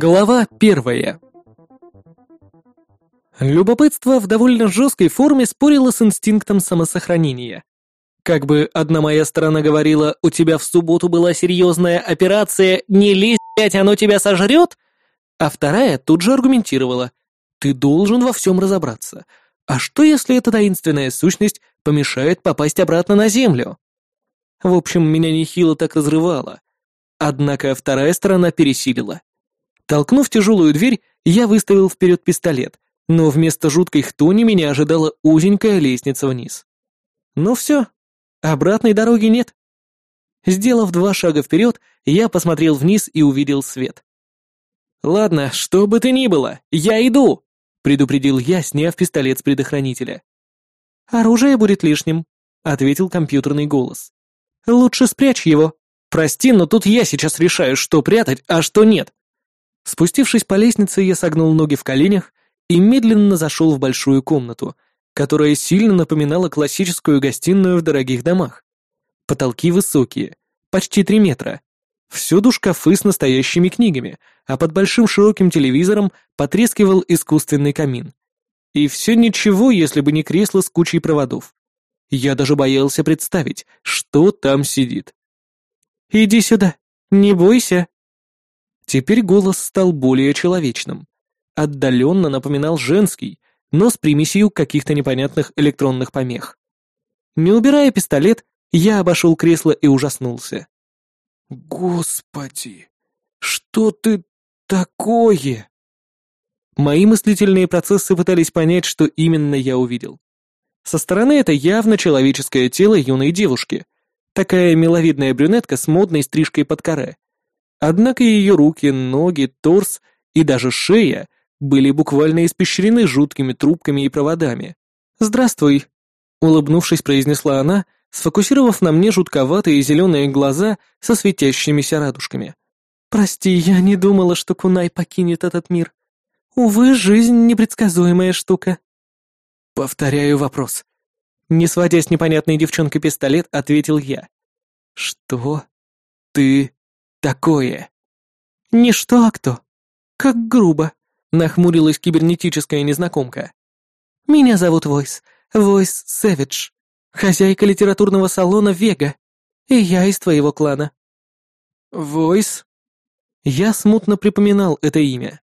Глава первая. Любопытство в довольно жесткой форме спорило с инстинктом самосохранения. Как бы одна моя сторона говорила, у тебя в субботу была серьезная операция, не лезь, блядь, оно тебя сожрет, а вторая тут же аргументировала, ты должен во всем разобраться. А что, если эта таинственная сущность помешает попасть обратно на Землю? В общем, меня нехило так разрывало. Однако вторая сторона пересилила. Толкнув тяжелую дверь, я выставил вперед пистолет, но вместо жуткой хтони меня ожидала узенькая лестница вниз. Ну все, обратной дороги нет. Сделав два шага вперед, я посмотрел вниз и увидел свет. «Ладно, что бы ты ни было, я иду!» — предупредил я, сняв пистолет с предохранителя. «Оружие будет лишним», — ответил компьютерный голос. «Лучше спрячь его. Прости, но тут я сейчас решаю, что прятать, а что нет». Спустившись по лестнице, я согнул ноги в коленях и медленно зашел в большую комнату, которая сильно напоминала классическую гостиную в дорогих домах. Потолки высокие, почти три метра. Всюду шкафы с настоящими книгами, а под большим широким телевизором потрескивал искусственный камин. И все ничего, если бы не кресло с кучей проводов. Я даже боялся представить, что там сидит. «Иди сюда, не бойся», Теперь голос стал более человечным. Отдаленно напоминал женский, но с примесью каких-то непонятных электронных помех. Не убирая пистолет, я обошел кресло и ужаснулся. «Господи, что ты такое?» Мои мыслительные процессы пытались понять, что именно я увидел. Со стороны это явно человеческое тело юной девушки. Такая миловидная брюнетка с модной стрижкой под каре. Однако ее руки, ноги, торс и даже шея были буквально испещрены жуткими трубками и проводами. «Здравствуй», — улыбнувшись, произнесла она, сфокусировав на мне жутковатые зеленые глаза со светящимися радужками. «Прости, я не думала, что Кунай покинет этот мир. Увы, жизнь — непредсказуемая штука». Повторяю вопрос. Не сводя с непонятной девчонкой пистолет, ответил я. «Что ты такое?» «Не что, а кто. Как грубо», — нахмурилась кибернетическая незнакомка. «Меня зовут Войс, Войс Сэвидж, хозяйка литературного салона Вега, и я из твоего клана». «Войс?» Я смутно припоминал это имя.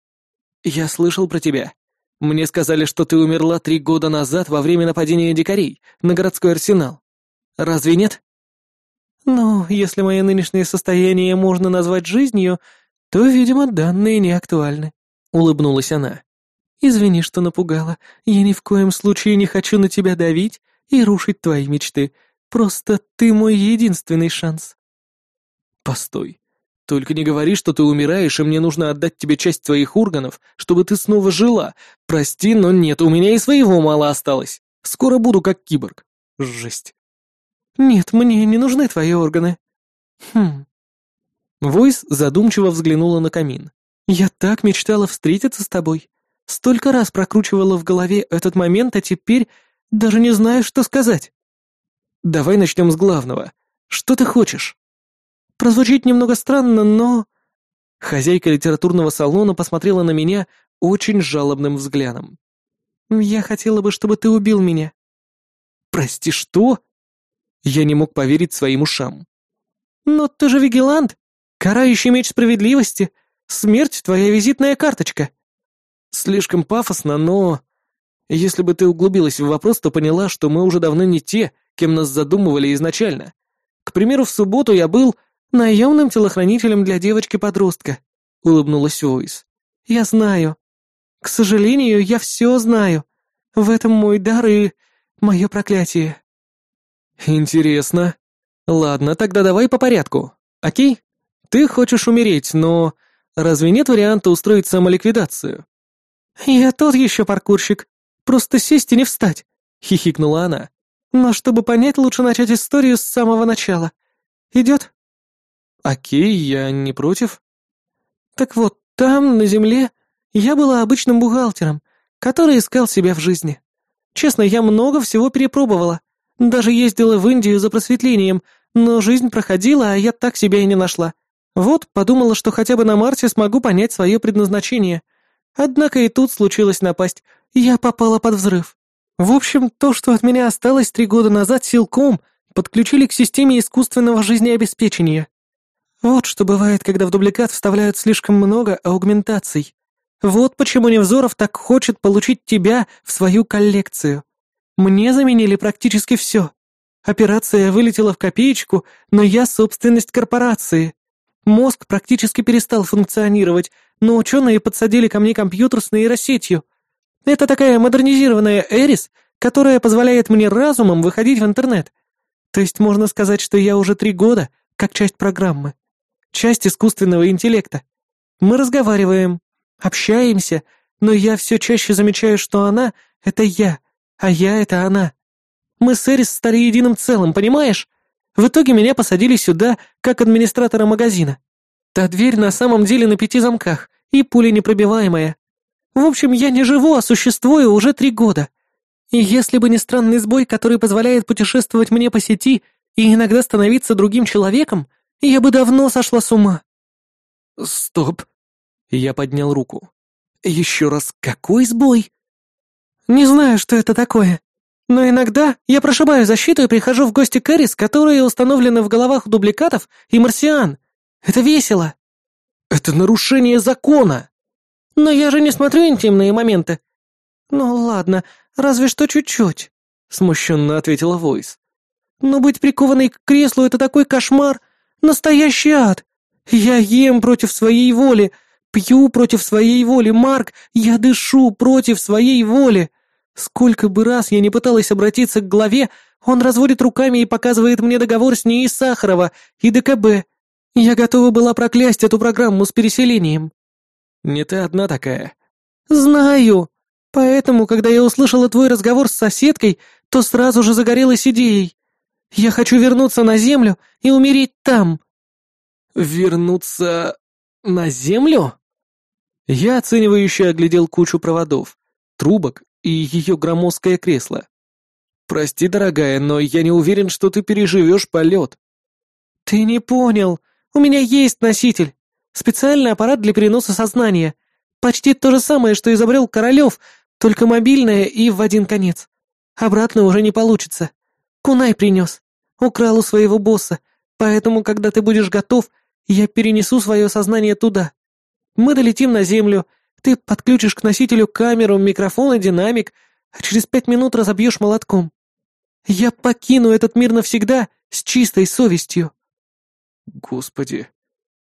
«Я слышал про тебя. Мне сказали, что ты умерла три года назад во время нападения дикарей на городской арсенал. Разве нет?» «Ну, если мое нынешнее состояние можно назвать жизнью, то, видимо, данные не актуальны», — улыбнулась она. «Извини, что напугала. Я ни в коем случае не хочу на тебя давить и рушить твои мечты. Просто ты мой единственный шанс». «Постой. Только не говори, что ты умираешь, и мне нужно отдать тебе часть твоих органов, чтобы ты снова жила. Прости, но нет, у меня и своего мало осталось. Скоро буду как киборг. Жесть». «Нет, мне не нужны твои органы». «Хм». Войс задумчиво взглянула на камин. «Я так мечтала встретиться с тобой. Столько раз прокручивала в голове этот момент, а теперь даже не знаю, что сказать». «Давай начнем с главного. Что ты хочешь?» Прозвучит немного странно, но... Хозяйка литературного салона посмотрела на меня очень жалобным взглядом. «Я хотела бы, чтобы ты убил меня». «Прости, что?» Я не мог поверить своим ушам. «Но ты же вигилант! Карающий меч справедливости! Смерть — твоя визитная карточка!» Слишком пафосно, но... Если бы ты углубилась в вопрос, то поняла, что мы уже давно не те, кем нас задумывали изначально. К примеру, в субботу я был наемным телохранителем для девочки-подростка», — улыбнулась Оис. «Я знаю. К сожалению, я все знаю. В этом мой дар и мое проклятие». «Интересно. Ладно, тогда давай по порядку. Окей? Ты хочешь умереть, но разве нет варианта устроить самоликвидацию?» «Я тот еще паркурщик. Просто сесть и не встать», — хихикнула она. «Но чтобы понять, лучше начать историю с самого начала. Идет?» «Окей, я не против». «Так вот, там, на земле, я была обычным бухгалтером, который искал себя в жизни. Честно, я много всего перепробовала, даже ездила в Индию за просветлением, но жизнь проходила, а я так себя и не нашла. Вот, подумала, что хотя бы на Марсе смогу понять свое предназначение. Однако и тут случилось напасть. Я попала под взрыв. В общем, то, что от меня осталось три года назад силком, подключили к системе искусственного жизнеобеспечения. Вот что бывает, когда в дубликат вставляют слишком много аугментаций. Вот почему Невзоров так хочет получить тебя в свою коллекцию. Мне заменили практически все. Операция вылетела в копеечку, но я собственность корпорации. Мозг практически перестал функционировать, но ученые подсадили ко мне компьютер с нейросетью. Это такая модернизированная Эрис, которая позволяет мне разумом выходить в интернет. То есть можно сказать, что я уже три года как часть программы, часть искусственного интеллекта. Мы разговариваем, общаемся, но я все чаще замечаю, что она — это я, а я — это она. Мы с Эрис стали единым целым, понимаешь? В итоге меня посадили сюда, как администратора магазина. Та дверь на самом деле на пяти замках и пуля непробиваемая. В общем, я не живу, а существую уже три года. И если бы не странный сбой, который позволяет путешествовать мне по сети и иногда становиться другим человеком, я бы давно сошла с ума. Стоп. Я поднял руку. Еще раз, какой сбой? Не знаю, что это такое. Но иногда я прошибаю защиту и прихожу в гости к Эрис, которые установлены в головах дубликатов и марсиан. Это весело. Это нарушение закона. Но я же не смотрю интимные моменты. Ну ладно, разве что чуть-чуть, смущенно ответила Войс. Но быть прикованной к креслу — это такой кошмар, настоящий ад. Я ем против своей воли, пью против своей воли, Марк, я дышу против своей воли. Сколько бы раз я не пыталась обратиться к главе, он разводит руками и показывает мне договор с ней Сахарова и ДКБ. Я готова была проклясть эту программу с переселением. Не ты одна такая. Знаю. Поэтому, когда я услышала твой разговор с соседкой, то сразу же загорелась идеей. Я хочу вернуться на Землю и умереть там. Вернуться на Землю? Я оценивающе оглядел кучу проводов, трубок и ее громоздкое кресло. «Прости, дорогая, но я не уверен, что ты переживешь полет». «Ты не понял. У меня есть носитель. Специальный аппарат для переноса сознания. Почти то же самое, что изобрел Королев, только мобильное и в один конец. Обратно уже не получится. Кунай принес. Украл у своего босса. Поэтому, когда ты будешь готов, я перенесу свое сознание туда. Мы долетим на Землю, ты подключишь к носителю камеру, микрофон и динамик, а через пять минут разобьешь молотком. Я покину этот мир навсегда с чистой совестью. Господи,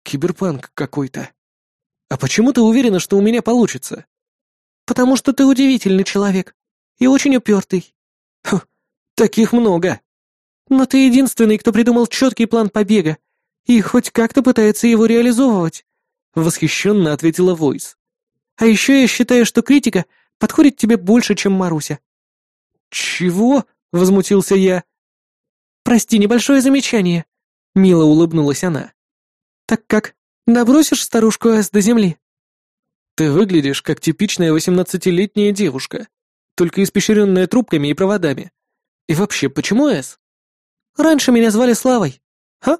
киберпанк какой-то. А почему ты уверена, что у меня получится? Потому что ты удивительный человек и очень упертый. Хм, таких много. Но ты единственный, кто придумал четкий план побега и хоть как-то пытается его реализовывать. Восхищенно ответила Войс. А еще я считаю, что критика подходит тебе больше, чем Маруся». «Чего?» — возмутился я. «Прости, небольшое замечание», — мило улыбнулась она. «Так как, набросишь старушку С до земли?» «Ты выглядишь как типичная восемнадцатилетняя девушка, только испещренная трубками и проводами. И вообще, почему С?» «Раньше меня звали Славой. Ха?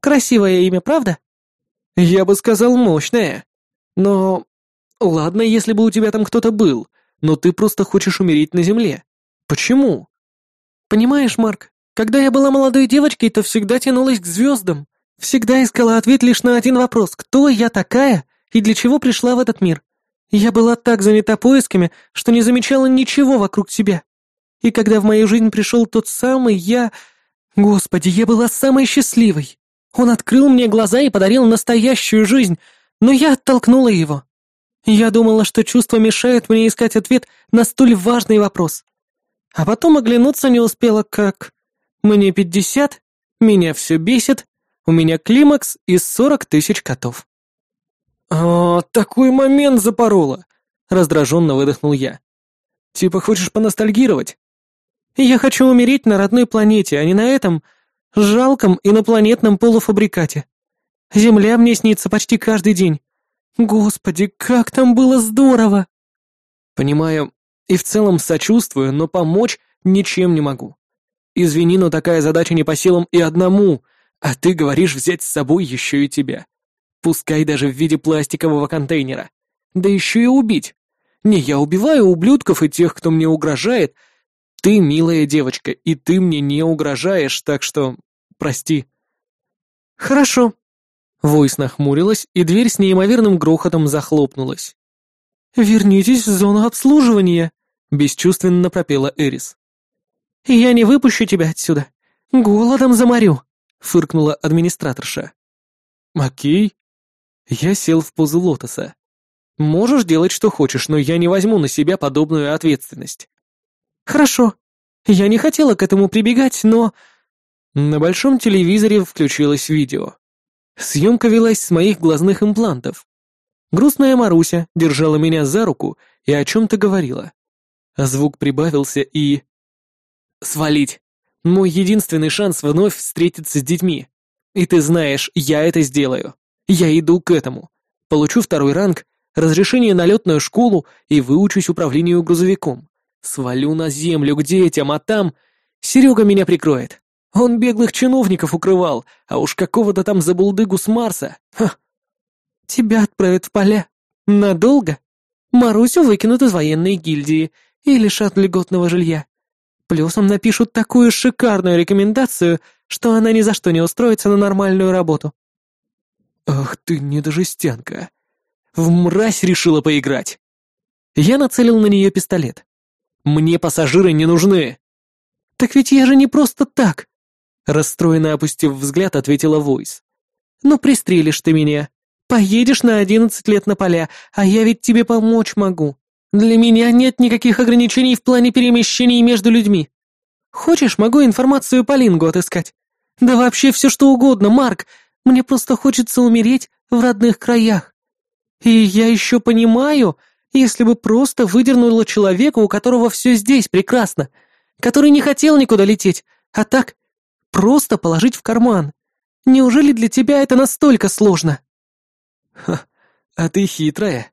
Красивое имя, правда?» «Я бы сказал, мощное. Но Ладно, если бы у тебя там кто-то был, но ты просто хочешь умереть на земле. Почему? Понимаешь, Марк, когда я была молодой девочкой, то всегда тянулась к звездам. Всегда искала ответ лишь на один вопрос: кто я такая и для чего пришла в этот мир? Я была так занята поисками, что не замечала ничего вокруг себя. И когда в мою жизнь пришел тот самый я... Господи, я была самой счастливой. Он открыл мне глаза и подарил настоящую жизнь, но я оттолкнула его. Я думала, что чувства мешают мне искать ответ на столь важный вопрос. А потом оглянуться не успела, как... Мне пятьдесят, меня все бесит, у меня климакс и сорок тысяч котов. «А, такой момент запорола!» — раздраженно выдохнул я. «Типа хочешь поностальгировать?» «Я хочу умереть на родной планете, а не на этом жалком инопланетном полуфабрикате. Земля мне снится почти каждый день. Господи, как там было здорово! Понимаю и в целом сочувствую, но помочь ничем не могу. Извини, но такая задача не по силам и одному, а ты говоришь взять с собой еще и тебя. Пускай даже в виде пластикового контейнера. Да еще и убить. Не, я убиваю ублюдков и тех, кто мне угрожает. Ты милая девочка, и ты мне не угрожаешь, так что... прости. Хорошо. Войс нахмурилась, и дверь с неимоверным грохотом захлопнулась. «Вернитесь в зону обслуживания», — бесчувственно пропела Эрис. «Я не выпущу тебя отсюда. Голодом заморю», — фыркнула администраторша. «Окей». Я сел в позу лотоса. Можешь делать, что хочешь, но я не возьму на себя подобную ответственность. Хорошо. Я не хотела к этому прибегать, но... На большом телевизоре включилось видео. Съемка велась с моих глазных имплантов. Грустная Маруся держала меня за руку и о чем-то говорила. А звук прибавился и... Свалить. Мой единственный шанс вновь встретиться с детьми. И ты знаешь, я это сделаю. Я иду к этому. Получу второй ранг разрешение на летную школу и выучусь управлению грузовиком. Свалю на землю к детям, а там... Серега меня прикроет. Он беглых чиновников укрывал, а уж какого-то там забулдыгу с Марса. Ха. Тебя отправят в поля. Надолго? Марусю выкинут из военной гильдии и лишат льготного жилья. Плюсом напишут такую шикарную рекомендацию, что она ни за что не устроится на нормальную работу. Ах ты, недожестянка. В мразь решила поиграть. Я нацелил на нее пистолет. Мне пассажиры не нужны. Так ведь я же не просто так. Расстроенно опустив взгляд, ответила Войс. Ну пристрелишь ты меня. Поедешь на одиннадцать лет на поля, а я ведь тебе помочь могу. Для меня нет никаких ограничений в плане перемещений между людьми. Хочешь, могу информацию по Лингу отыскать. Да вообще все что угодно, Марк. Мне просто хочется умереть в родных краях. И я еще понимаю, если бы просто выдернула человека, у которого все здесь прекрасно, который не хотел никуда лететь, а так просто положить в карман. Неужели для тебя это настолько сложно? Ха, а ты хитрая.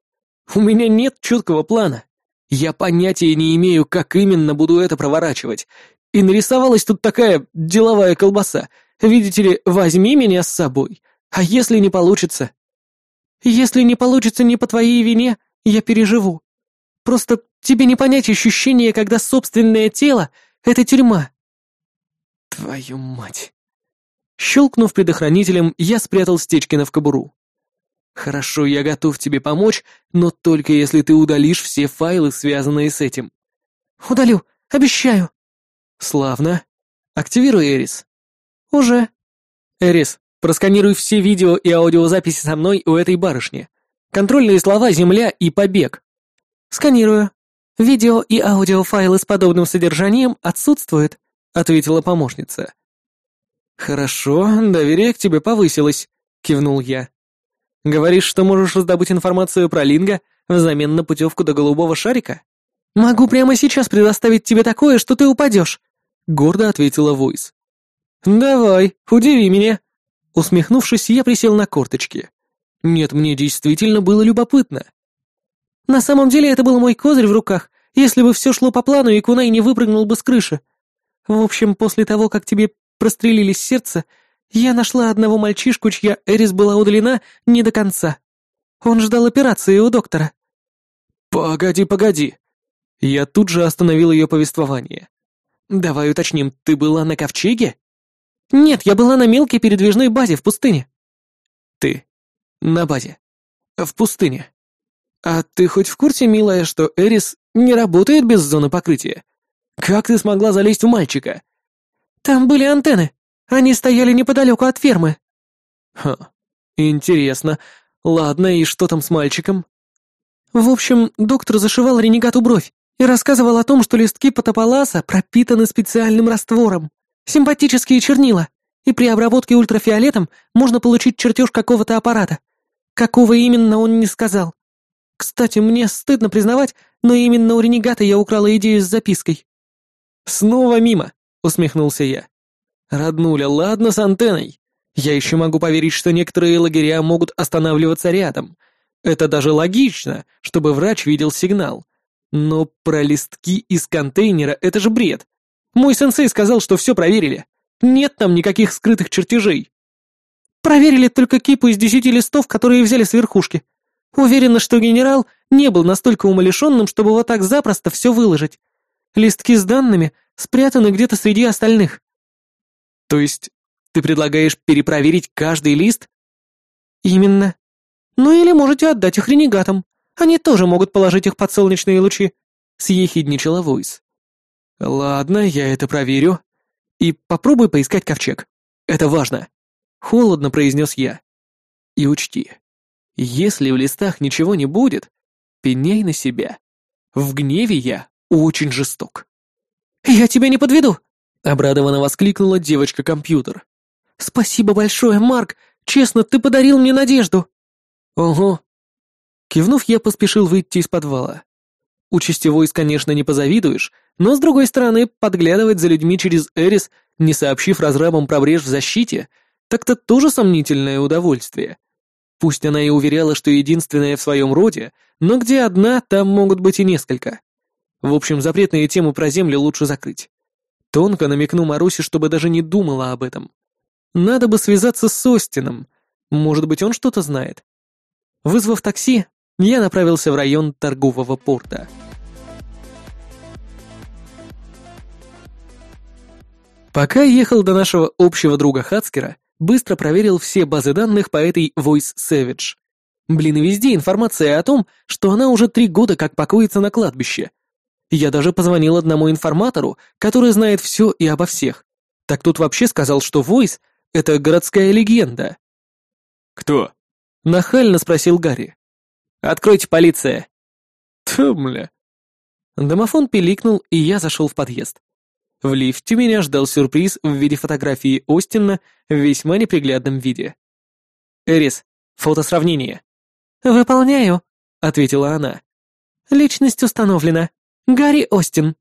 У меня нет четкого плана. Я понятия не имею, как именно буду это проворачивать. И нарисовалась тут такая деловая колбаса. Видите ли, возьми меня с собой. А если не получится? Если не получится не по твоей вине, я переживу. Просто тебе не понять ощущение, когда собственное тело — это тюрьма». «Твою мать!» Щелкнув предохранителем, я спрятал Стечкина в кобуру. «Хорошо, я готов тебе помочь, но только если ты удалишь все файлы, связанные с этим». «Удалю, обещаю». «Славно. Активируй Эрис». «Уже». «Эрис, Просканируй все видео и аудиозаписи со мной у этой барышни. Контрольные слова «земля» и «побег». Сканирую. Видео и аудиофайлы с подобным содержанием отсутствуют, ответила помощница. Хорошо, доверие к тебе повысилось, кивнул я. Говоришь, что можешь раздобыть информацию про Линга взамен на путевку до голубого шарика? Могу прямо сейчас предоставить тебе такое, что ты упадешь, гордо ответила Войс. Давай, удиви меня. Усмехнувшись, я присел на корточки. Нет, мне действительно было любопытно. На самом деле это был мой козырь в руках, если бы все шло по плану, и Кунай не выпрыгнул бы с крыши. В общем, после того, как тебе прострелили сердце, я нашла одного мальчишку, чья Эрис была удалена не до конца. Он ждал операции у доктора. «Погоди, погоди!» Я тут же остановил ее повествование. «Давай уточним, ты была на ковчеге?» «Нет, я была на мелкой передвижной базе в пустыне». «Ты? На базе? В пустыне? А ты хоть в курсе, милая, что Эрис не работает без зоны покрытия? Как ты смогла залезть в мальчика?» «Там были антенны. Они стояли неподалеку от фермы». «Ха, интересно. Ладно, и что там с мальчиком?» В общем, доктор зашивал ренегату бровь и рассказывал о том, что листки патополаса пропитаны специальным раствором. Симпатические чернила, и при обработке ультрафиолетом можно получить чертеж какого-то аппарата. Какого именно он не сказал. Кстати, мне стыдно признавать, но именно у ренегата я украла идею с запиской. «Снова мимо», — усмехнулся я. «Роднуля, ладно с антенной. Я еще могу поверить, что некоторые лагеря могут останавливаться рядом. Это даже логично, чтобы врач видел сигнал. Но про листки из контейнера — это же бред. Мой сенсей сказал, что все проверили. Нет там никаких скрытых чертежей. Проверили только кипу из десяти листов, которые взяли с верхушки. Уверена, что генерал не был настолько умалишенным, чтобы вот так запросто все выложить. Листки с данными спрятаны где-то среди остальных. То есть ты предлагаешь перепроверить каждый лист? Именно. Ну или можете отдать их ренегатам. Они тоже могут положить их под солнечные лучи, съехидничала Войс. Ладно, я это проверю. И попробуй поискать ковчег. Это важно. Холодно произнес я. И учти, если в листах ничего не будет, пеняй на себя. В гневе я очень жесток. «Я тебя не подведу!» — обрадованно воскликнула девочка-компьютер. «Спасибо большое, Марк! Честно, ты подарил мне надежду!» «Ого!» Кивнув, я поспешил выйти из подвала. Участи войск, конечно, не позавидуешь, но, с другой стороны, подглядывать за людьми через Эрис, не сообщив разрабам про брешь в защите, так-то тоже сомнительное удовольствие. Пусть она и уверяла, что единственная в своем роде, но где одна, там могут быть и несколько. В общем, запретные темы про землю лучше закрыть. Тонко намекну Марусе, чтобы даже не думала об этом. Надо бы связаться с Остином. Может быть, он что-то знает. Вызвав такси, я направился в район торгового порта. Пока ехал до нашего общего друга Хацкера, быстро проверил все базы данных по этой Voice Savage. Блин, и везде информация о том, что она уже три года как покоится на кладбище. Я даже позвонил одному информатору, который знает все и обо всех. Так тут вообще сказал, что Voice — это городская легенда. «Кто?» — нахально спросил Гарри. «Откройте, полиция!» «Тумля!» Домофон пиликнул, и я зашел в подъезд. В лифте меня ждал сюрприз в виде фотографии Остина в весьма неприглядном виде. «Эрис, фотосравнение». «Выполняю», — ответила она. «Личность установлена. Гарри Остин».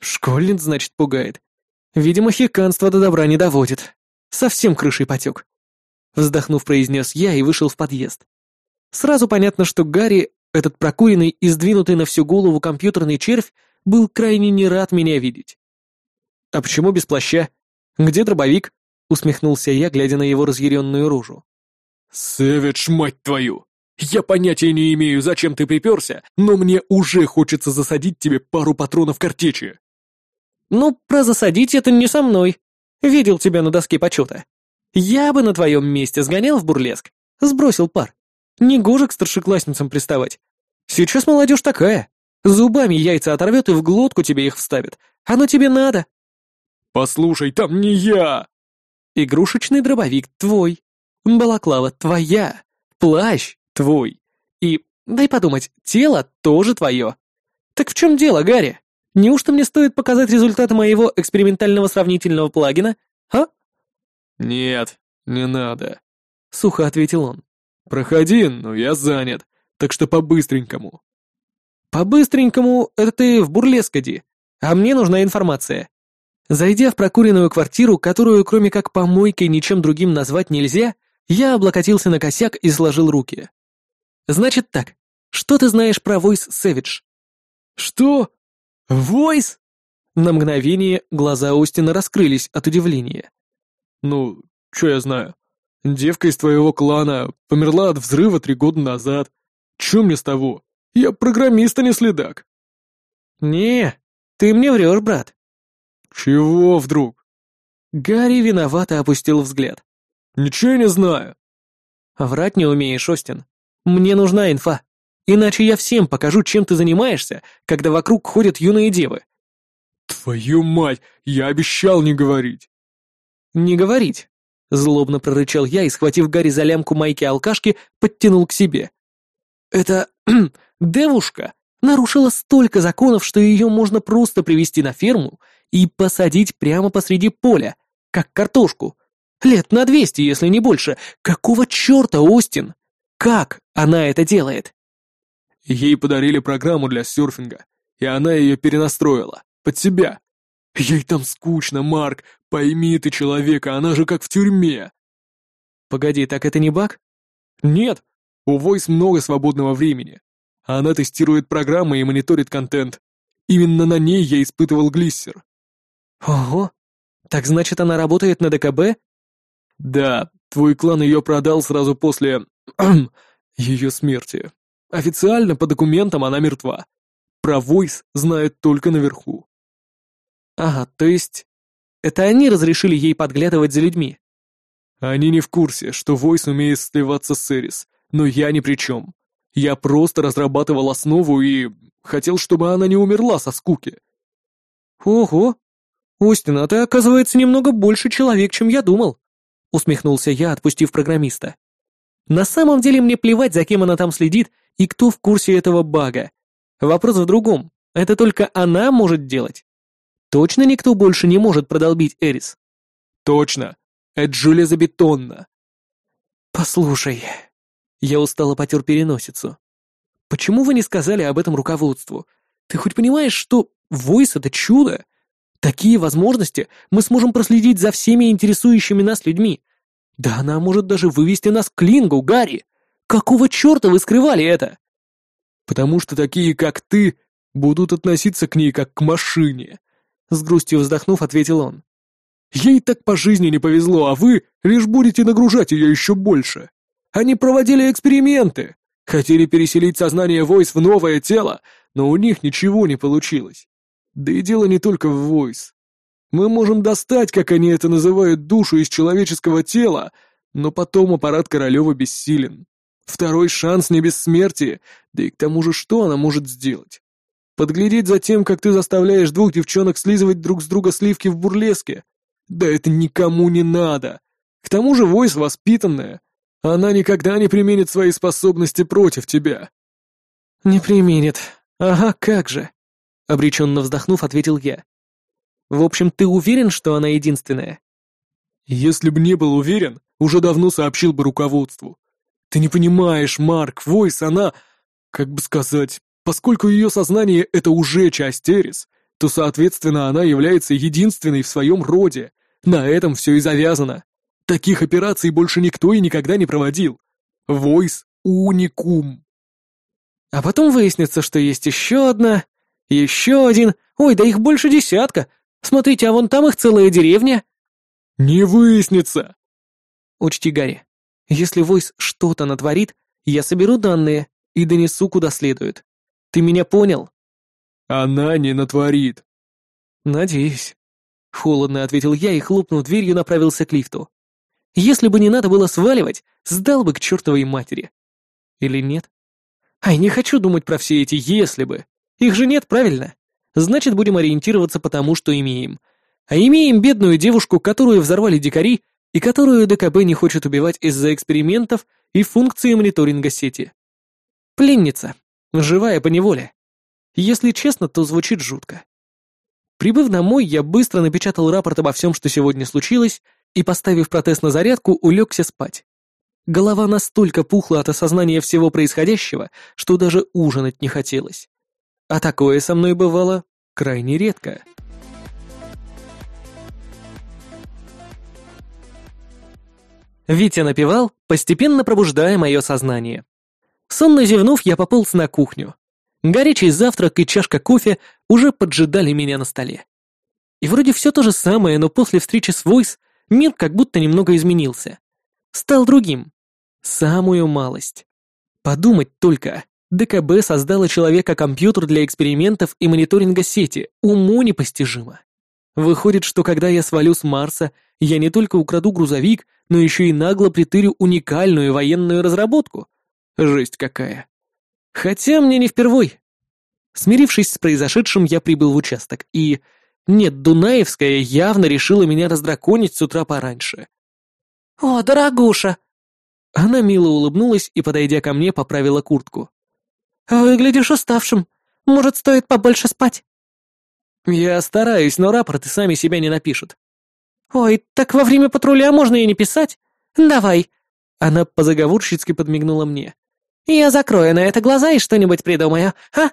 Школьниц, значит, пугает. Видимо, хиканство до добра не доводит. Совсем крышей потек. Вздохнув, произнес я и вышел в подъезд. Сразу понятно, что Гарри, этот прокуренный и сдвинутый на всю голову компьютерный червь, был крайне не рад меня видеть. «А почему без плаща? Где дробовик?» — усмехнулся я, глядя на его разъяренную рожу. «Сэвидж, мать твою! Я понятия не имею, зачем ты приперся, но мне уже хочется засадить тебе пару патронов картечи!» «Ну, про засадить это не со мной. Видел тебя на доске почета. Я бы на твоем месте сгонял в бурлеск, сбросил пар. Негоже к старшеклассницам приставать. Сейчас молодежь такая. Зубами яйца оторвет и в глотку тебе их вставит. Оно тебе надо. «Послушай, там не я!» «Игрушечный дробовик твой. Балаклава твоя. Плащ твой. И, дай подумать, тело тоже твое. Так в чем дело, Гарри? Неужто мне стоит показать результаты моего экспериментального сравнительного плагина, а?» «Нет, не надо», — сухо ответил он. «Проходи, но я занят, так что по-быстренькому». «По-быстренькому — это ты в бурлескади, а мне нужна информация. Зайдя в прокуренную квартиру, которую кроме как помойкой ничем другим назвать нельзя, я облокотился на косяк и сложил руки. «Значит так, что ты знаешь про Voice Savage?» «Что? Voice?» На мгновение глаза Остина раскрылись от удивления. «Ну, что я знаю? Девка из твоего клана померла от взрыва три года назад. Чё мне с того? Я программист, а не следак». «Не, ты мне врешь, брат. «Чего вдруг?» Гарри виновато опустил взгляд. «Ничего не знаю». «Врать не умеешь, Остин. Мне нужна инфа. Иначе я всем покажу, чем ты занимаешься, когда вокруг ходят юные девы». «Твою мать, я обещал не говорить». «Не говорить», — злобно прорычал я и, схватив Гарри за лямку майки-алкашки, подтянул к себе. «Это... девушка нарушила столько законов, что ее можно просто привести на ферму и посадить прямо посреди поля, как картошку. Лет на двести, если не больше. Какого черта, Остин? Как она это делает? Ей подарили программу для серфинга, и она ее перенастроила. Под себя. Ей там скучно, Марк. Пойми ты человека, она же как в тюрьме. Погоди, так это не баг? Нет. У Voice много свободного времени. Она тестирует программы и мониторит контент. Именно на ней я испытывал глиссер. Ого! Так значит, она работает на ДКБ? Да, Твой клан ее продал сразу после... ее смерти. Официально, по документам, она мертва. Про Войс знают только наверху. Ага, то есть... Это они разрешили ей подглядывать за людьми? Они не в курсе, что Войс умеет сливаться с Эрис, но я ни при чем. Я просто разрабатывал основу и... хотел, чтобы она не умерла со скуки. Ого! Остин, а ты, оказывается, немного больше человек, чем я думал. Усмехнулся я, отпустив программиста. На самом деле мне плевать, за кем она там следит и кто в курсе этого бага. Вопрос в другом. Это только она может делать. Точно никто больше не может продолбить Эрис? Точно. Это железобетонно. Послушай. Я устало потер переносицу. Почему вы не сказали об этом руководству? Ты хоть понимаешь, что Войс — это чудо? Такие возможности мы сможем проследить за всеми интересующими нас людьми. Да она может даже вывести нас к Лингу, Гарри. Какого черта вы скрывали это? Потому что такие, как ты, будут относиться к ней как к машине. С грустью вздохнув, ответил он. Ей так по жизни не повезло, а вы лишь будете нагружать ее еще больше. Они проводили эксперименты, хотели переселить сознание Войс в новое тело, но у них ничего не получилось. Да и дело не только в Войс. Мы можем достать, как они это называют, душу из человеческого тела, но потом аппарат Королева бессилен. Второй шанс не бессмертие, да и к тому же что она может сделать? Подглядеть за тем, как ты заставляешь двух девчонок слизывать друг с друга сливки в бурлеске? Да это никому не надо. К тому же Войс воспитанная. Она никогда не применит свои способности против тебя. Не применит. Ага, как же. Обреченно вздохнув, ответил я. В общем, ты уверен, что она единственная? Если бы не был уверен, уже давно сообщил бы руководству. Ты не понимаешь, Марк, Войс, она... Как бы сказать, поскольку ее сознание — это уже часть Эрис, то, соответственно, она является единственной в своем роде. На этом все и завязано. Таких операций больше никто и никогда не проводил. Войс — уникум. А потом выяснится, что есть еще одна, еще один, ой, да их больше десятка. Смотрите, а вон там их целая деревня. Не выяснится. Учти, Гарри, если Войс что-то натворит, я соберу данные и донесу куда следует. Ты меня понял? Она не натворит. Надеюсь. Холодно ответил я и, хлопнув дверью, направился к лифту. Если бы не надо было сваливать, сдал бы к чертовой матери. Или нет? Ай, не хочу думать про все эти «если бы». Их же нет, правильно? Значит, будем ориентироваться по тому, что имеем. А имеем бедную девушку, которую взорвали дикари, и которую ДКБ не хочет убивать из-за экспериментов и функции мониторинга сети. Пленница. Живая по неволе. Если честно, то звучит жутко. Прибыв домой, я быстро напечатал рапорт обо всем, что сегодня случилось, и, поставив протез на зарядку, улегся спать. Голова настолько пухла от осознания всего происходящего, что даже ужинать не хотелось. А такое со мной бывало крайне редко. Витя напевал, постепенно пробуждая мое сознание. Сонно зевнув, я пополз на кухню. Горячий завтрак и чашка кофе уже поджидали меня на столе. И вроде все то же самое, но после встречи с Войс мир как будто немного изменился. Стал другим. Самую малость. Подумать только. ДКБ создала человека-компьютер для экспериментов и мониторинга сети. Уму непостижимо. Выходит, что когда я свалю с Марса, я не только украду грузовик, но еще и нагло притырю уникальную военную разработку. Жесть какая. Хотя мне не впервой. Смирившись с произошедшим, я прибыл в участок, и... Нет, Дунаевская явно решила меня раздраконить с утра пораньше. «О, дорогуша!» Она мило улыбнулась и, подойдя ко мне, поправила куртку. «Выглядишь уставшим. Может, стоит побольше спать?» «Я стараюсь, но рапорты сами себя не напишут». «Ой, так во время патруля можно и не писать. Давай». Она позаговорщицки подмигнула мне. «Я закрою на это глаза и что-нибудь придумаю, а?»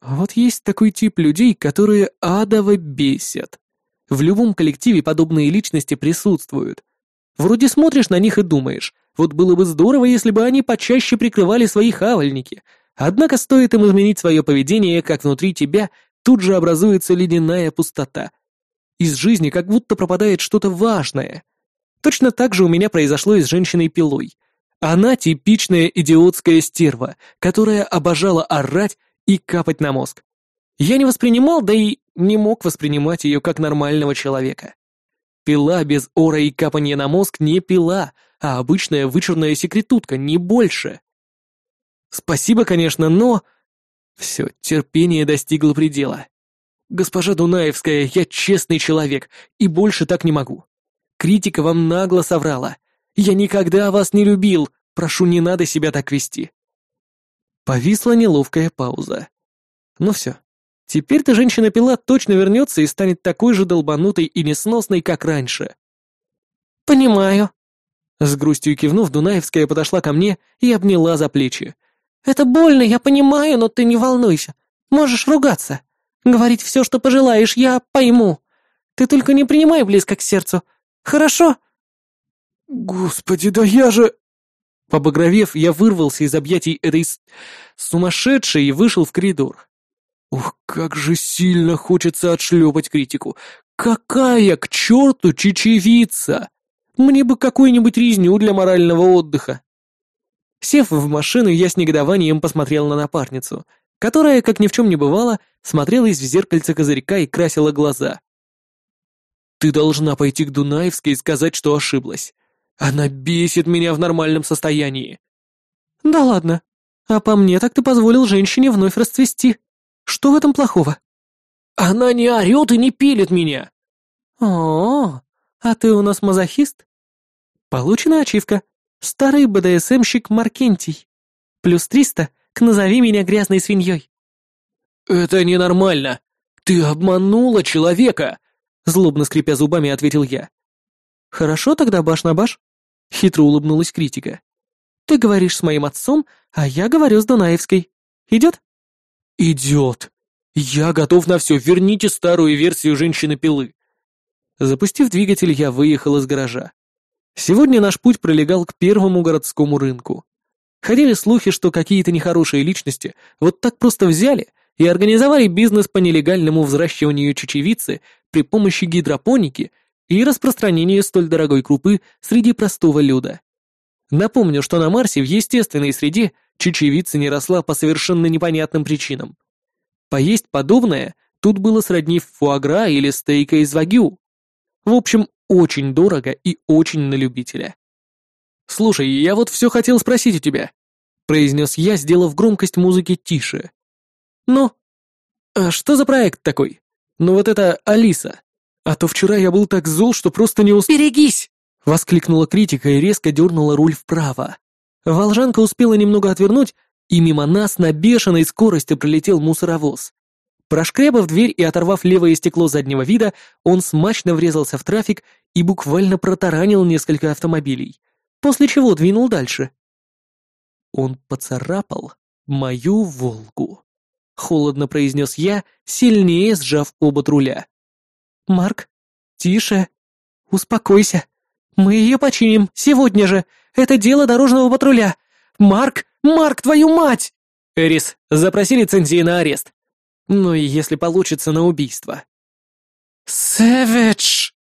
Вот есть такой тип людей, которые адово бесят. В любом коллективе подобные личности присутствуют. Вроде смотришь на них и думаешь, вот было бы здорово, если бы они почаще прикрывали свои хавальники. Однако стоит им изменить свое поведение, как внутри тебя тут же образуется ледяная пустота. Из жизни как будто пропадает что-то важное. Точно так же у меня произошло и с женщиной-пилой. Она типичная идиотская стерва, которая обожала орать и капать на мозг. Я не воспринимал, да и не мог воспринимать ее как нормального человека. Пила без ора и капанья на мозг не пила, а обычная вычурная секретутка, не больше. Спасибо, конечно, но... Все, терпение достигло предела. Госпожа Дунаевская, я честный человек, и больше так не могу. Критика вам нагло соврала. Я никогда вас не любил, прошу, не надо себя так вести. Повисла неловкая пауза. Ну все, теперь-то женщина-пила точно вернется и станет такой же долбанутой и несносной, как раньше. «Понимаю». С грустью кивнув, Дунаевская подошла ко мне и обняла за плечи. «Это больно, я понимаю, но ты не волнуйся. Можешь ругаться. Говорить все, что пожелаешь, я пойму. Ты только не принимай близко к сердцу. Хорошо?» «Господи, да я же...» Побагровев, я вырвался из объятий этой сумасшедшей и вышел в коридор. Ух, как же сильно хочется отшлепать критику. Какая к черту чечевица! Мне бы какую-нибудь резню для морального отдыха. Сев в машину, я с негодованием посмотрел на напарницу, которая, как ни в чем не бывало, смотрелась в зеркальце козырька и красила глаза. «Ты должна пойти к Дунаевской и сказать, что ошиблась. Она бесит меня в нормальном состоянии». «Да ладно. А по мне так ты позволил женщине вновь расцвести. Что в этом плохого?» «Она не орет и не пилит меня!» «О, а ты у нас мазохист?» «Получена ачивка. Старый БДСМщик Маркентий. Плюс триста к «Назови меня грязной свиньей». «Это ненормально. Ты обманула человека!» Злобно скрипя зубами, ответил я. «Хорошо тогда баш на баш», — хитро улыбнулась критика. «Ты говоришь с моим отцом, а я говорю с Дунаевской. Идет?» «Идет. Я готов на все. Верните старую версию женщины-пилы». Запустив двигатель, я выехал из гаража. Сегодня наш путь пролегал к первому городскому рынку. Ходили слухи, что какие-то нехорошие личности вот так просто взяли и организовали бизнес по нелегальному взращиванию чечевицы при помощи гидропоники и распространению столь дорогой крупы среди простого люда. Напомню, что на Марсе в естественной среде чечевица не росла по совершенно непонятным причинам. Поесть подобное тут было сродни фуагра или стейка из вагю. В общем, очень дорого и очень на любителя. «Слушай, я вот все хотел спросить у тебя», — произнес я, сделав громкость музыки тише. «Ну? А что за проект такой? Ну вот это Алиса. А то вчера я был так зол, что просто не успел...» «Берегись!» — воскликнула критика и резко дернула руль вправо. Волжанка успела немного отвернуть, и мимо нас на бешеной скорости пролетел мусоровоз. Прошкребав дверь и оторвав левое стекло заднего вида, он смачно врезался в трафик и буквально протаранил несколько автомобилей, после чего двинул дальше. Он поцарапал мою «Волгу», — холодно произнес я, сильнее сжав оба руля. «Марк, тише, успокойся. Мы ее починим, сегодня же. Это дело дорожного патруля. Марк, Марк, твою мать!» «Эрис, запроси лицензии на арест», ну и если получится, на убийство. «Сэвидж!»